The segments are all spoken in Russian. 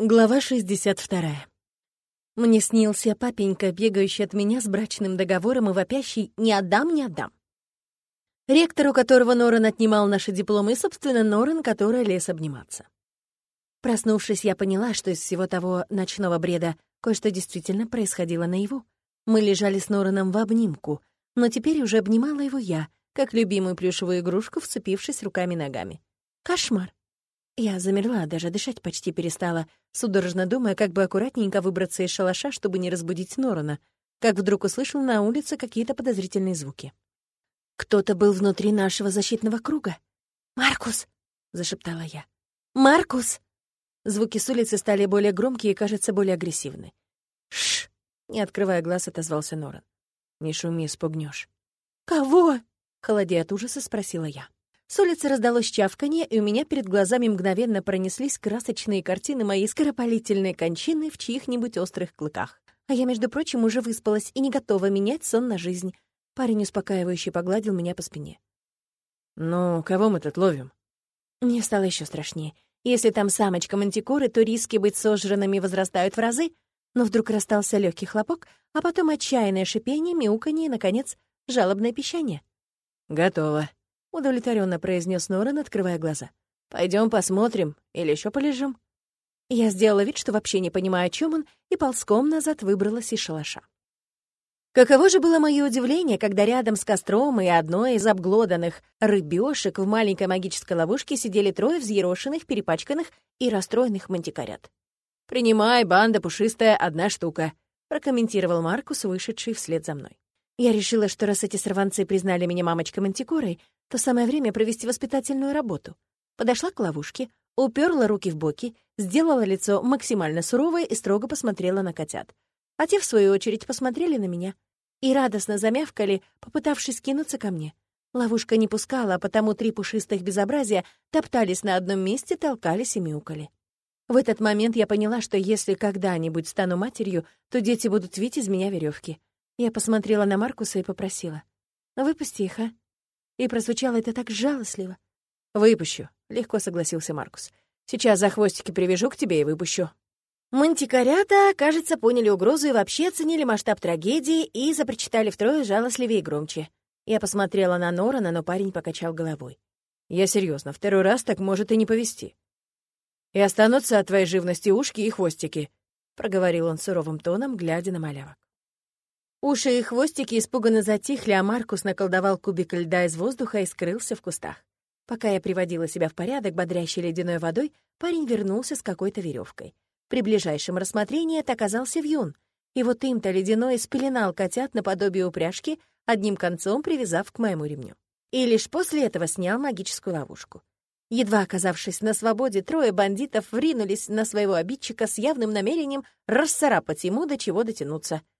Глава 62. Мне снился папенька, бегающий от меня с брачным договором и вопящий «не отдам, не отдам». Ректор, у которого Норан отнимал наши дипломы, собственно, Норан, который лез обниматься. Проснувшись, я поняла, что из всего того ночного бреда кое-что действительно происходило наяву. Мы лежали с Нораном в обнимку, но теперь уже обнимала его я, как любимую плюшевую игрушку, вцепившись руками и ногами. Кошмар. Я замерла, даже дышать почти перестала, судорожно думая, как бы аккуратненько выбраться из шалаша, чтобы не разбудить Норана, как вдруг услышал на улице какие-то подозрительные звуки. Кто-то был внутри нашего защитного круга. «Маркус!» — зашептала я. «Маркус!» Звуки с улицы стали более громкие и, кажется, более агрессивны. «Шш!» — не открывая глаз, отозвался Норан. «Не шуми, спугнешь. «Кого?» — холодея от ужаса спросила я. С улицы раздалось чавканье, и у меня перед глазами мгновенно пронеслись красочные картины моей скоропалительной кончины в чьих-нибудь острых клыках. А я, между прочим, уже выспалась и не готова менять сон на жизнь. Парень успокаивающе погладил меня по спине. «Ну, кого мы тут ловим?» Мне стало еще страшнее. Если там самочка мантикоры, то риски быть сожранными возрастают в разы. Но вдруг расстался легкий хлопок, а потом отчаянное шипение, мяуканье и, наконец, жалобное пищание. «Готово», — удовлетворенно произнес Норан, открывая глаза. Пойдем посмотрим или еще полежим?» Я сделала вид, что вообще не понимаю, о чем он, и ползком назад выбралась из шалаша. Каково же было мое удивление, когда рядом с костром и одной из обглоданных рыбешек в маленькой магической ловушке сидели трое взъерошенных, перепачканных и расстроенных мантикорят. «Принимай, банда пушистая, одна штука», — прокомментировал Маркус, вышедший вслед за мной. Я решила, что раз эти сорванцы признали меня мамочкой Мантикорой, то самое время провести воспитательную работу. Подошла к ловушке, уперла руки в боки, сделала лицо максимально суровое и строго посмотрела на котят. А те, в свою очередь, посмотрели на меня и радостно замявкали, попытавшись кинуться ко мне. Ловушка не пускала, а потому три пушистых безобразия топтались на одном месте, толкались и мяукали. В этот момент я поняла, что если когда-нибудь стану матерью, то дети будут видеть из меня веревки. Я посмотрела на Маркуса и попросила. «Выпусти их, а?» И прозвучало это так жалостливо. «Выпущу», — легко согласился Маркус. «Сейчас за хвостики привяжу к тебе и выпущу». Мантикорята, кажется, поняли угрозу и вообще оценили масштаб трагедии и запричитали втрое жалостливее и громче. Я посмотрела на Норана, но парень покачал головой. «Я серьезно, второй раз так может и не повести. И останутся от твоей живности ушки и хвостики», — проговорил он суровым тоном, глядя на малявок. Уши и хвостики испуганно затихли, а Маркус наколдовал кубик льда из воздуха и скрылся в кустах. Пока я приводила себя в порядок бодрящей ледяной водой, парень вернулся с какой-то веревкой. При ближайшем рассмотрении это оказался вьюн, и вот им-то ледяной спеленал котят наподобие упряжки, одним концом привязав к моему ремню. И лишь после этого снял магическую ловушку. Едва оказавшись на свободе, трое бандитов вринулись на своего обидчика с явным намерением расцарапать ему до чего дотянуться —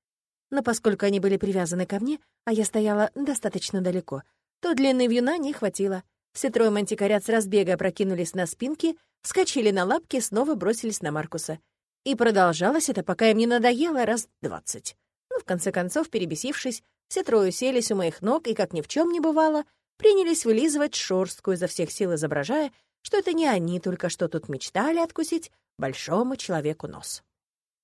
но поскольку они были привязаны ко мне, а я стояла достаточно далеко, то длины вьюна не хватило. Все трое мантикорят с разбега прокинулись на спинки, вскочили на лапки снова бросились на Маркуса. И продолжалось это, пока им не надоело раз двадцать. Ну, в конце концов, перебесившись, все трое селись у моих ног и, как ни в чем не бывало, принялись вылизывать шорстку изо всех сил, изображая, что это не они только что тут мечтали откусить большому человеку нос.